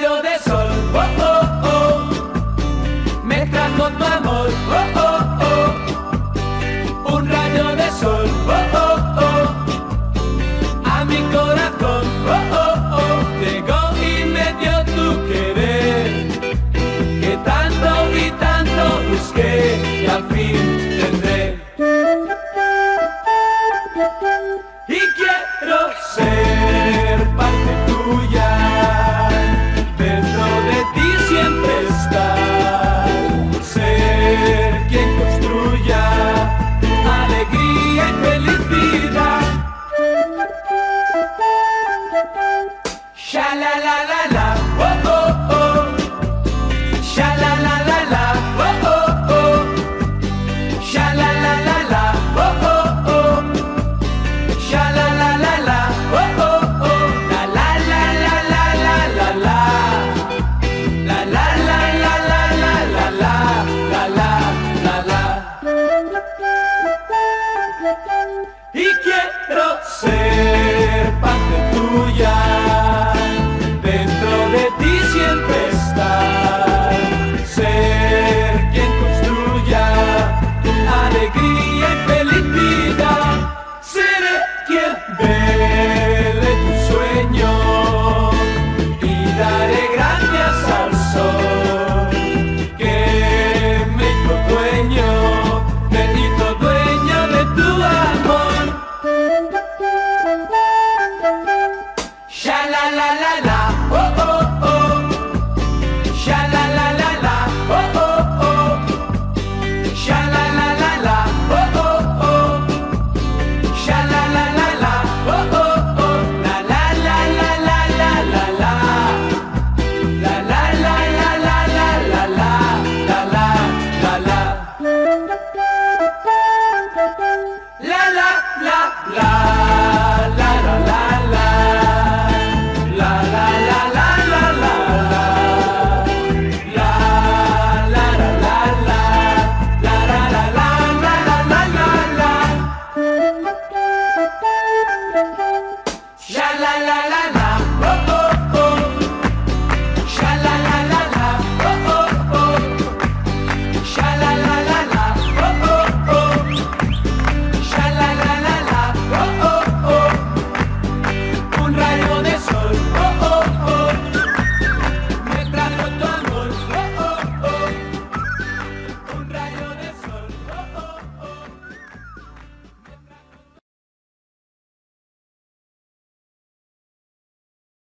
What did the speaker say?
rayo de sol, oh, oh, oh, me trajo tu amor, oh, oh. E que ser.